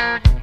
Bye.